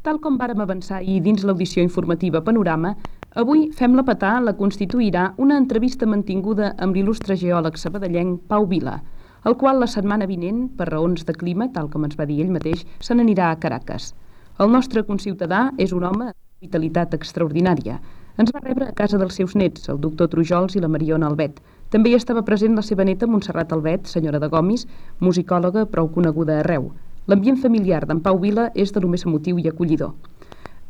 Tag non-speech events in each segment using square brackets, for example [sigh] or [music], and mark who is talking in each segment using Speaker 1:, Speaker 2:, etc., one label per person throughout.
Speaker 1: Tal com vàrem avançar ahir dins l'audició informativa Panorama, avui Fem la Petà la constituirà una entrevista mantinguda amb l'il·lustre geòleg sabadellenc Pau Vila, el qual la setmana vinent, per raons de clima, tal com ens va dir ell mateix, se n'anirà a Caracas. El nostre conciutadà és un home de vitalitat extraordinària. Ens va rebre a casa dels seus nets, el doctor Trujols i la Mariona Albet. També hi estava present la seva neta Montserrat Albet, senyora de Gomis, musicòloga prou coneguda arreu. L'ambient familiar d'en Pau Vila és de lo més emotiu i acollidor.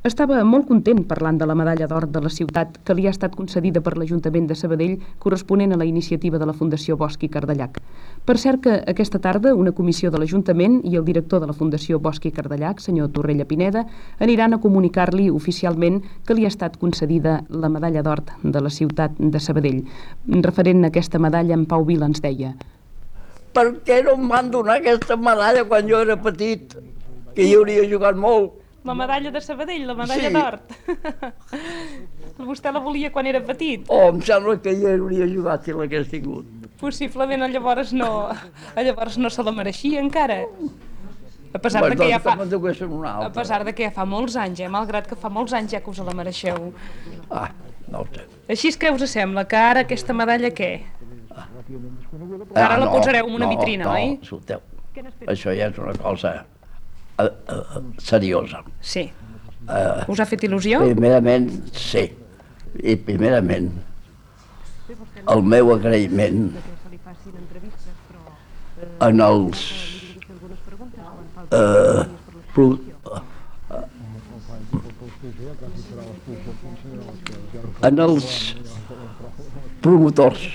Speaker 1: Estava molt content parlant de la medalla d'or de la ciutat que li ha estat concedida per l'Ajuntament de Sabadell corresponent a la iniciativa de la Fundació Bosch i Cardellac. Per cert que aquesta tarda una comissió de l'Ajuntament i el director de la Fundació Bosch i Cardellac, senyor Torrella Pineda, aniran a comunicar-li oficialment que li ha estat concedida la medalla d'or de la ciutat de Sabadell. Referent a aquesta medalla, en Pau Vila ens deia
Speaker 2: per què no em van donar aquesta medalla quan jo era petit? Que hi hauria jugat molt.
Speaker 1: La medalla de Sabadell, la medalla
Speaker 2: Sí.
Speaker 1: d'or. [laughs] Vostè la volia quan era petit?
Speaker 2: Oh, em sembla que hi hauria jugat si l'hagués tingut.
Speaker 1: Possiblement llavors no, llavors no se la mereixia encara. A pesar,
Speaker 2: Bueno,
Speaker 1: de que ja
Speaker 2: doncs
Speaker 1: fa, a pesar de que ja fa molts anys, eh? malgrat que fa molts anys ja que us la mereixeu.
Speaker 2: Ah, no ho sé.
Speaker 1: Així és que us sembla que ara aquesta medalla què? Ara la
Speaker 2: no,
Speaker 1: posareu en una
Speaker 2: no,
Speaker 1: vitrina,
Speaker 2: no,
Speaker 1: oi?
Speaker 2: escolteu, això ja és una cosa uh, uh, seriosa.
Speaker 1: Sí.
Speaker 2: Uh,
Speaker 1: Us ha fet il·lusió?
Speaker 2: primerament, sí. I primerament, el meu agraïment en els eh, pro, en els promotors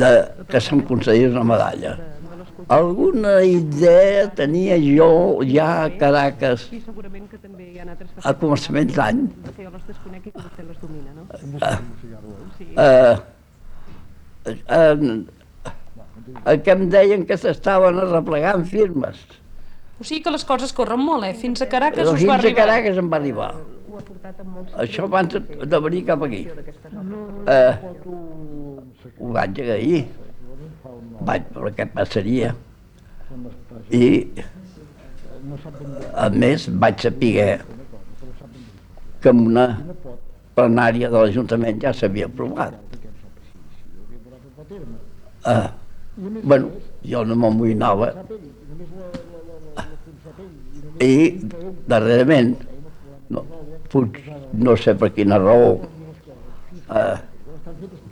Speaker 2: de, que s'han concedit una medalla. Alguna idea tenia jo ja a Caracas
Speaker 1: segurament que també hi ha altres
Speaker 2: a començaments d'any.
Speaker 1: que jo les desconec i que vostè les domina, no?
Speaker 2: Eh, eh, eh, que em deien que s'estaven arreplegant firmes.
Speaker 1: O sigui que les coses corren molt, eh? Fins a Caracas us
Speaker 2: fins
Speaker 1: va
Speaker 2: a
Speaker 1: arribar.
Speaker 2: Caracas em va arribar. Això abans de venir cap aquí. Eh, ho vaig agrair. Vaig veure què passaria. I, a més, vaig saber que en una plenària de l'Ajuntament ja s'havia aprovat. Eh, bueno, jo no m'amoïnava i darrerament no, puig, no sé per quina raó eh,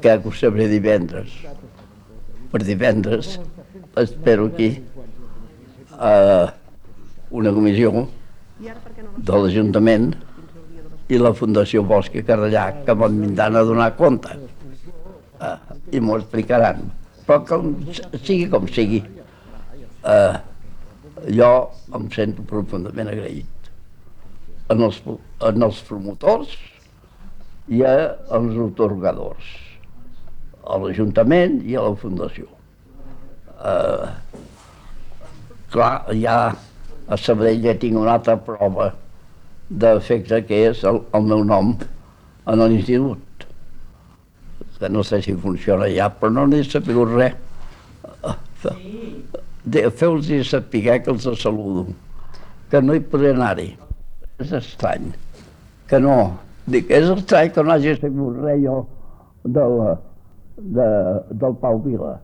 Speaker 2: que ho sabré divendres. Per divendres espero aquí eh, una comissió de l'Ajuntament i la Fundació Bosch i que me'n vindran a donar compte eh, i m'ho explicaran. Però com sigui com sigui eh, jo em sento profundament agraït en els, en els promotors i a, als otorgadors, a l'Ajuntament i a la Fundació. Eh, clar, ja a Sabadell ja tinc una altra prova d'efecte que és el, el meu nom en l'institut. Que no sé si funciona ja, però no n'he sabut res. De- Feu-los saber que els saludo, que no hi podré anar-hi. És estrany, que no. Dic, és estrany que no hagi sabut res jo de la, de, del Pau Vila.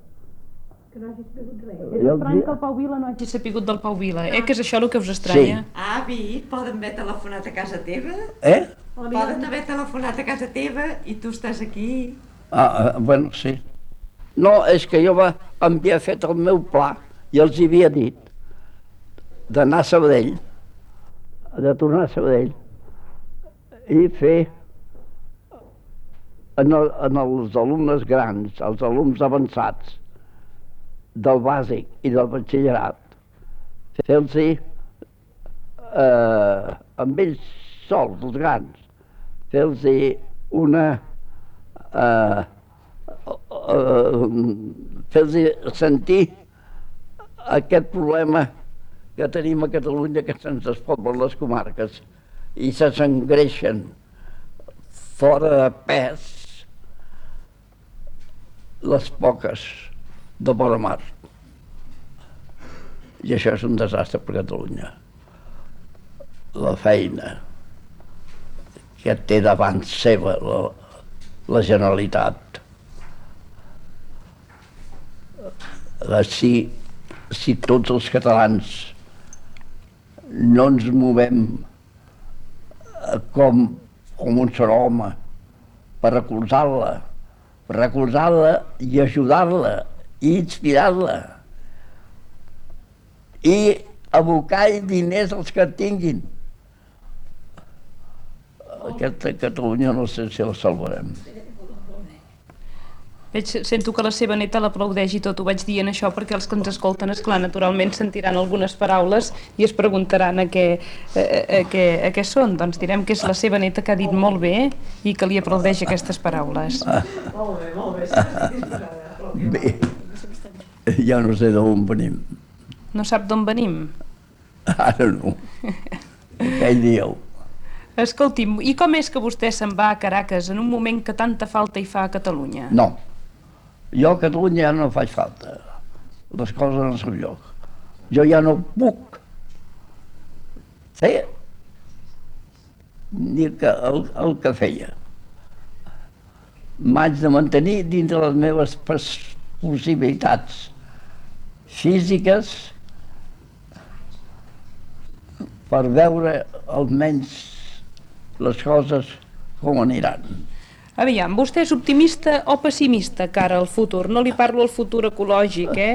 Speaker 1: És estrany que el Pau Vila no hagi sapigut del Pau Vila, eh? Que és això el que us estranya?
Speaker 3: Avi, poden haver telefonat a casa teva?
Speaker 2: Eh?
Speaker 3: Poden haver telefonat a casa teva i tu estàs aquí.
Speaker 2: Ah, ah, bueno, sí. No, és que jo va, havia fet el meu pla i els hi havia dit d'anar a Sabadell, de tornar a Sabadell i fer en, el, en els alumnes grans, els alumnes avançats del bàsic i del batxillerat, fer-los eh, amb ells sols, els grans, fer-los una eh, eh, fer-los sentir aquest problema que tenim a Catalunya que se'ns despoblen les comarques i se s'engreixen fora de pes les poques de vora mar. I això és un desastre per Catalunya. La feina que té davant seva la, la Generalitat. Eh, Si, si tots els catalans no ens movem eh, com, com un sol home per recolzar-la, per recolzar-la i ajudar-la i inspirar-la i abocar diners als que tinguin. Aquesta Catalunya no sé si la salvarem.
Speaker 1: Veig, sento que la seva neta l'aplaudeix i tot, ho vaig dient això perquè els que ens escolten, és clar, naturalment sentiran algunes paraules i es preguntaran a què, a, a, què, a què són. Doncs direm que és la seva neta que ha dit molt bé i que li aplaudeix aquestes paraules.
Speaker 2: Bé, ja no sé d'on venim.
Speaker 1: No sap d'on venim?
Speaker 2: Ara no. Què hi dieu?
Speaker 1: Escolti'm, i com és que vostè se'n va a Caracas en un moment que tanta falta hi fa a Catalunya?
Speaker 2: No. Jo a Catalunya ja no faig falta. Les coses en el seu lloc. Jo ja no puc fer ni que el, el que feia. M'haig de mantenir dintre les meves pos- possibilitats físiques per veure almenys les coses com aniran.
Speaker 1: Aviam, vostè és optimista o pessimista cara al futur? No li parlo al futur ecològic, eh?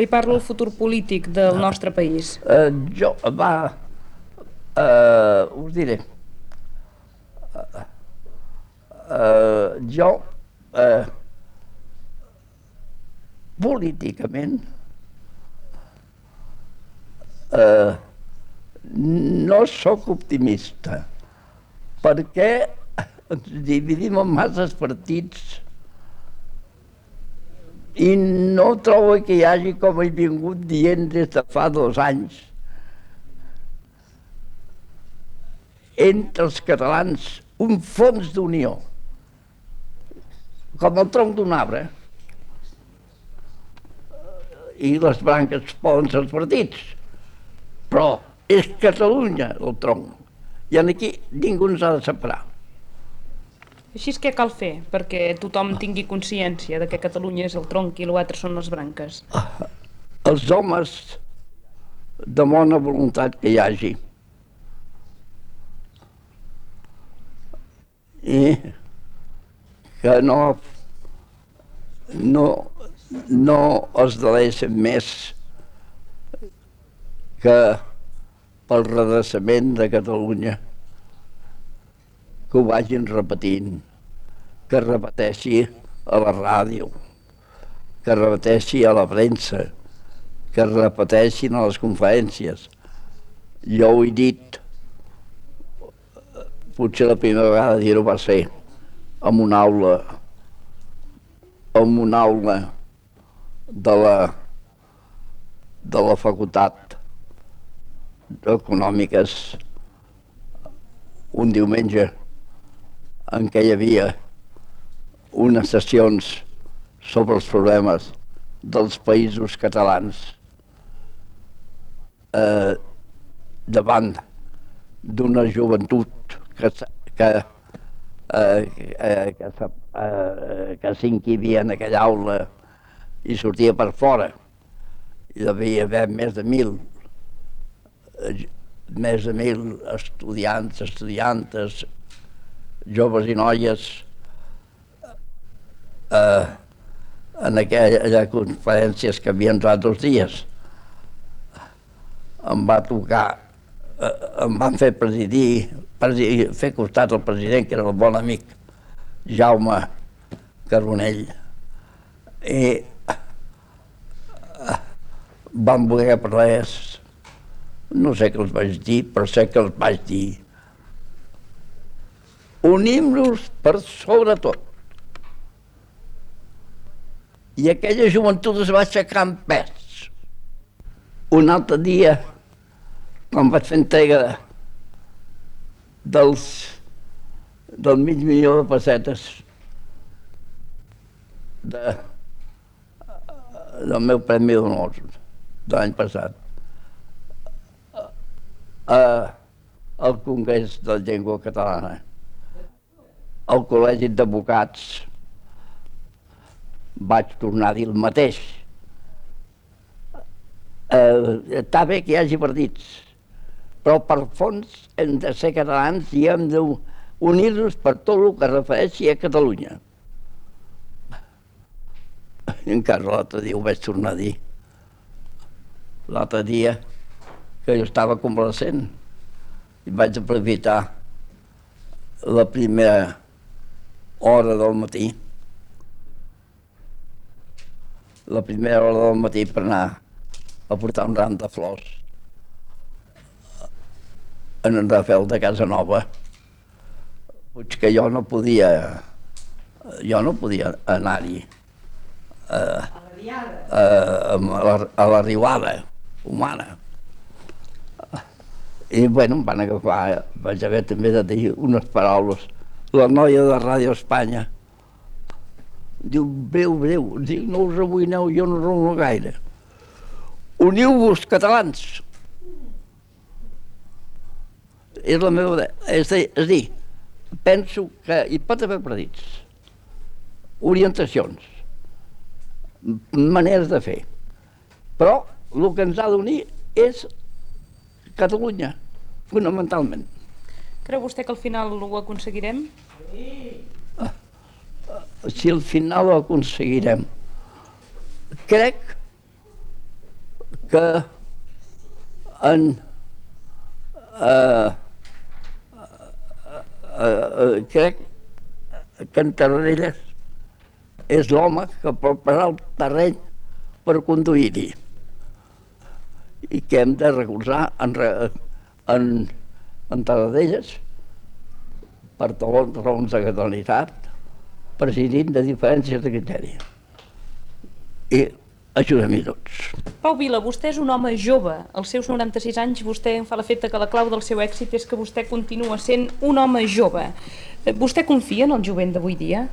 Speaker 1: Li parlo al futur polític del nostre país.
Speaker 2: Uh, jo, va, uh, us diré. Uh, uh, jo, uh, políticament, uh, no sóc optimista, perquè ens dividim en masses partits. I no trobo que hi hagi, com he vingut dient des de fa dos anys, entre els catalans un fons d'unió, com el tronc d'un arbre, i les branques poden ser els partits, però és Catalunya el tronc, i aquí ningú ens ha de separar.
Speaker 1: Així és què cal fer perquè tothom tingui consciència de que Catalunya és el tronc i l'altre són les branques.
Speaker 2: els homes de bona voluntat que hi hagi i que no no, no es deleixen més que pel redreçament de Catalunya que ho vagin repetint, que repeteixi a la ràdio, que repeteixi a la premsa, que repeteixin a les conferències. Jo ho he dit, potser la primera vegada dir-ho va ser en una aula, en una aula de la, de la facultat d'Econòmiques un diumenge en què hi havia unes sessions sobre els problemes dels països catalans eh, davant d'una joventut que, que, eh, eh, que, eh, que s'incivia en aquella aula i sortia per fora. Hi devia haver més de mil eh, més de mil estudiants, estudiantes, joves i noies eh, en aquella conferències que havien durat dos dies. Em va tocar, eh, em van fer presidir, presidir, fer costat al president, que era el bon amic, Jaume Carbonell, i eh, van voler parlar no sé què els vaig dir, però sé que els vaig dir. Unim-nos per sobre tot. I aquella joventut es va aixecar en pes. Un altre dia, quan vaig fer entrega de, dels, del mig milió de pessetes de, del meu Premi d'Honor de l'any passat, eh, al Congrés de la Llengua Catalana, al Col·legi d'Advocats, vaig tornar a dir el mateix. Eh, està bé que hi hagi partits, però per fons hem de ser catalans i hem d'unir-nos per tot el que refereixi a Catalunya. I encara l'altre dia ho vaig tornar a dir. L'altre dia que jo estava convalescent i vaig aprofitar la primera hora del matí la primera hora del matí per anar a portar un ram de flors en en Rafael de Casa Nova. Puig que jo no podia, jo no podia anar-hi eh, eh, a la, a la riuada humana. I, bueno, em van agafar, vaig haver també de dir unes paraules. La noia de Ràdio Espanya, diu, breu, breu, diu, no us amoïneu, jo no rono gaire. Uniu-vos, catalans! És la meva... És, a dir, penso que hi pot haver partits, orientacions, maneres de fer, però el que ens ha d'unir és Catalunya, fonamentalment.
Speaker 1: Creu vostè que al final ho aconseguirem?
Speaker 2: si al final ho aconseguirem. Crec que en eh, eh, eh, crec que en Tarradellas és l'home que pot parar el terreny per conduir-hi i que hem de recolzar en, en, en Tarradellas per raons de catalanitat, presidint de diferències de criteri. I ajudem-hi tots.
Speaker 1: Pau Vila, vostè és un home jove. Als seus 96 anys vostè em fa l'efecte que la clau del seu èxit és que vostè continua sent un home jove. Eh, Vostè confia en el jovent d'avui dia?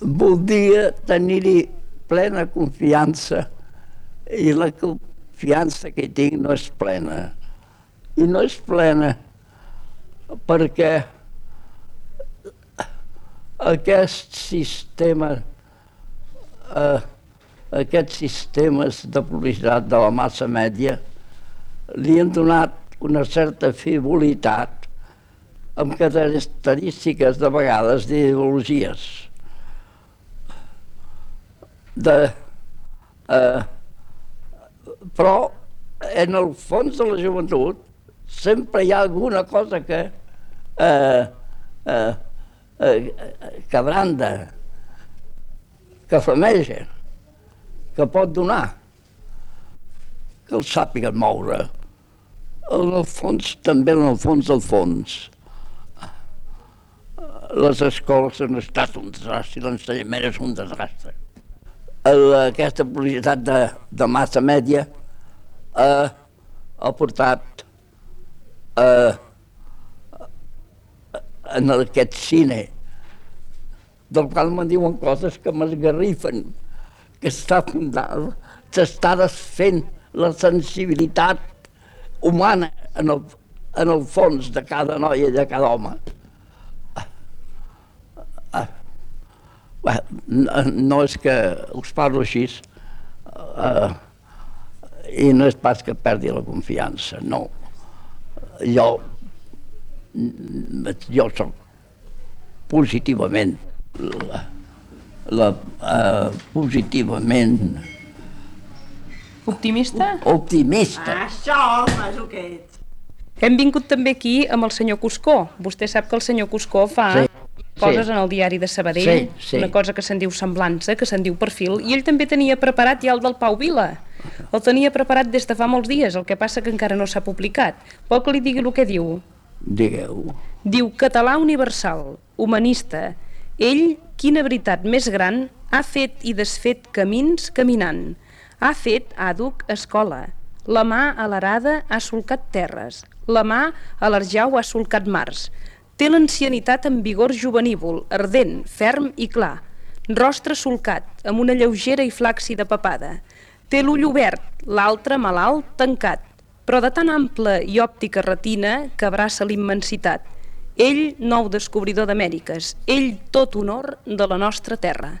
Speaker 2: Voldria tenir-hi plena confiança i la confiança que tinc no és plena. I no és plena perquè aquest sistema eh, aquests sistemes de publicitat de la massa mèdia li han donat una certa frivolitat amb característiques de vegades d'ideologies. De, eh, però en el fons de la joventut sempre hi ha alguna cosa que eh, eh, eh, que branda, que flameja, que pot donar, que el sàpiguen moure. En el fons, també en el fons del fons. Les escoles han estat un desastre, l'ensenyament és un desastre. El- Aquesta publicitat de, de massa mèdia eh, ha portat eh, en aquest cine del qual me'n diuen coses que m'esgarrifen, que està fundada, s'està desfent la sensibilitat humana en el, en el fons de cada noia i de cada home. Ah, Bé, no, no és que us parlo així eh, i no és pas que perdi la confiança, no. Jo, jo soc positivament la, la, eh, positivament
Speaker 1: Optimista?
Speaker 2: optimista.
Speaker 3: Això, home, és el que ets.
Speaker 1: Hem vingut també aquí amb el senyor Cuscó. Vostè sap que el senyor Cuscó fa
Speaker 2: Sí,
Speaker 1: coses
Speaker 2: sí.
Speaker 1: en el diari de Sabadell,
Speaker 2: Sí, sí.
Speaker 1: una cosa que se'n diu semblança, que se'n diu perfil, i ell també tenia preparat ja el del Pau Vila. El tenia preparat des de fa molts dies, el que passa que encara no s'ha publicat. Vol que li digui el que diu?
Speaker 2: Digueu.
Speaker 1: Diu català universal, humanista. Ell, quina veritat més gran, ha fet i desfet camins caminant. Ha fet, àduc, escola. La mà a l'arada ha solcat terres. La mà a l'arjau ha solcat mars. Té l'ancianitat amb vigor juvenívol, ardent, ferm i clar.
Speaker 4: Rostre solcat, amb una lleugera i flàccida papada. Té l'ull obert, l'altre malalt, tancat, però de tan ampla i òptica retina que abraça l'immensitat. Ell, nou descobridor d'Amèriques, ell tot honor de la nostra terra.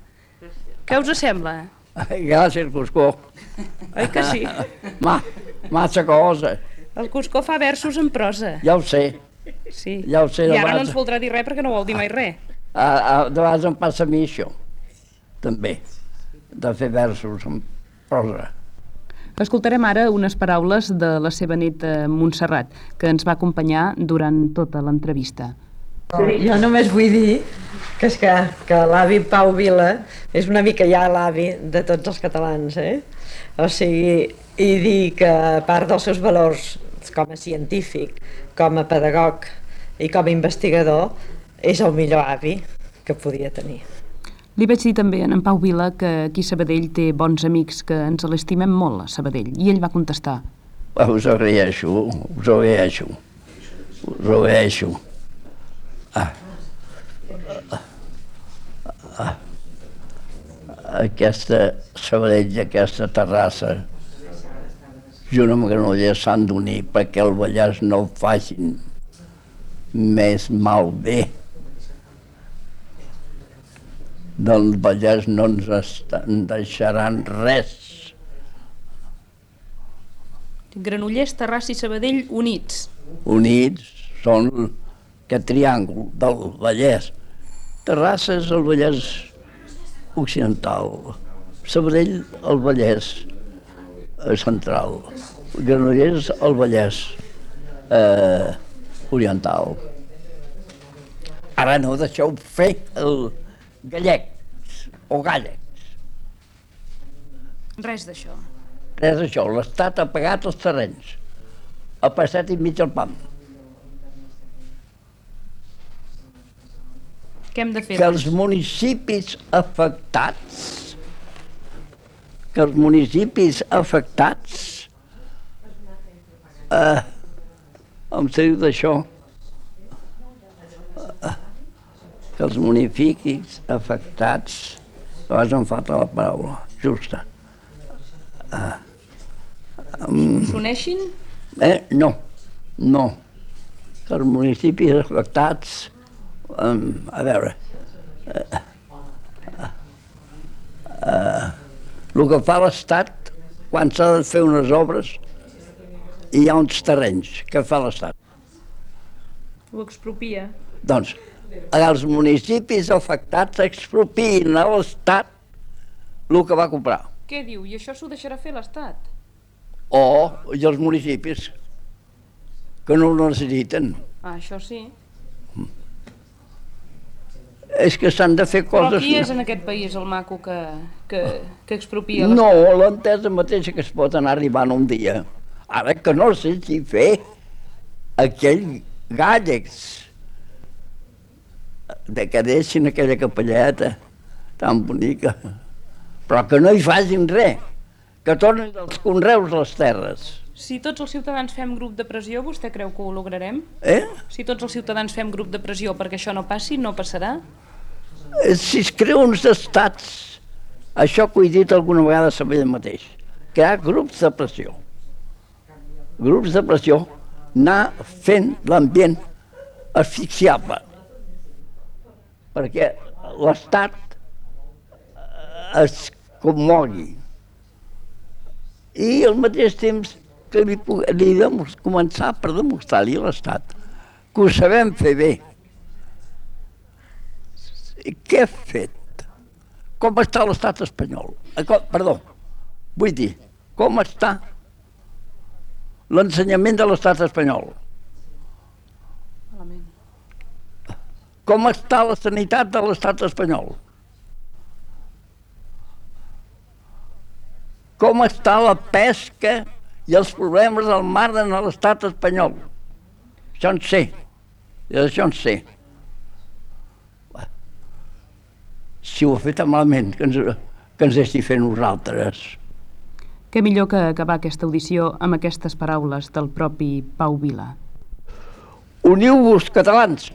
Speaker 4: Què us sembla?
Speaker 2: Gràcies, Cuscó.
Speaker 4: Oi que sí?
Speaker 2: Ma, massa cosa.
Speaker 4: El Cuscó fa versos en prosa.
Speaker 2: Ja ho sé.
Speaker 4: Sí.
Speaker 2: Ja ho sé,
Speaker 4: I ara no ens voldrà dir res perquè no vol dir mai res.
Speaker 2: A, a, de vegades em passa a mi això, també, de fer versos en prosa.
Speaker 1: Escoltarem ara unes paraules de la seva neta Montserrat, que ens va acompanyar durant tota l'entrevista.
Speaker 3: Jo només vull dir que és que, que l'avi Pau Vila és una mica ja l'avi de tots els catalans, eh? O sigui, i dir que a part dels seus valors com a científic, com a pedagog i com a investigador, és el millor avi que podia tenir.
Speaker 1: Li vaig dir també a en Pau Vila que aquí a Sabadell té bons amics que ens l'estimem molt a Sabadell, i ell va contestar
Speaker 2: Ah, Us ho agraeixo, us ho agraeixo, us ho agraeixo. Ah. Ah. Aquesta Sabadell i aquesta terrassa, junt amb Granollers, s'han d'unir perquè el Vallès no ho facin més malbé. Del Vallès no ens estan, deixaran res.
Speaker 4: Granollers, Terrassa i Sabadell units.
Speaker 2: units són aquest triàngul del Vallès. Terrassa és el Vallès occidental, Sabadell el Vallès central, Granollers el Vallès eh, oriental. Ara no deixeu fer el gallec o gàllecs.
Speaker 4: Res d'això.
Speaker 2: Res d'això, l'Estat ha pagat els terrenys, ha passat i mig el pam.
Speaker 4: Què hem de fer?
Speaker 2: que els municipis afectats que els municipis afectats eh, em diu d'això eh, que els municipis afectats a vegades em falta la paraula justa
Speaker 4: S'uneixin?
Speaker 2: Eh? No, no. Que els municipis afectats, um, a veure, eh, eh, el que fa l'Estat quan s'ha de fer unes obres hi ha uns terrenys que fa l'Estat.
Speaker 4: Ho expropia.
Speaker 2: Doncs els municipis afectats expropiïn a l'Estat el que va comprar.
Speaker 4: Què diu? I això s'ho deixarà fer l'Estat?
Speaker 2: O i els municipis que no ho necessiten.
Speaker 4: Ah, això sí.
Speaker 2: És que s'han de fer
Speaker 4: Però
Speaker 2: coses...
Speaker 4: qui és en aquest país el maco que, que, que expropia
Speaker 2: No, l'entesa mateixa que es pot anar arribant un dia. Ara que no sé si fer aquell gàllecs de que deixin aquella capelleta tan bonica, però que no hi facin res, que tornin els conreus les terres.
Speaker 4: Si tots els ciutadans fem grup de pressió, vostè creu que ho lograrem?
Speaker 2: Eh?
Speaker 4: Si tots els ciutadans fem grup de pressió perquè això no passi, no passarà?
Speaker 2: Eh, Si es creuen uns estats, això que ho he dit alguna vegada a Sabella mateix, crear grups de pressió. Grups de pressió, anar fent l'ambient asfixiable. Perquè l'Estat eh, es commogui. I al mateix temps que li, li començar per demostrar-li a l'Estat que ho sabem fer bé, què ha fet? Com està l'estat espanyol? Eh, com- Perdó, vull dir, com està l'ensenyament de l'estat espanyol? Com està la sanitat de l'estat espanyol? Com està la pesca i els problemes del mar en l'estat espanyol? Això en sé, i això en sé. Si ho ha fet malament, que ens, que ens deixi fer nosaltres.
Speaker 1: Què millor que acabar aquesta audició amb aquestes paraules del propi Pau Vila.
Speaker 2: Uniu-vos, catalans,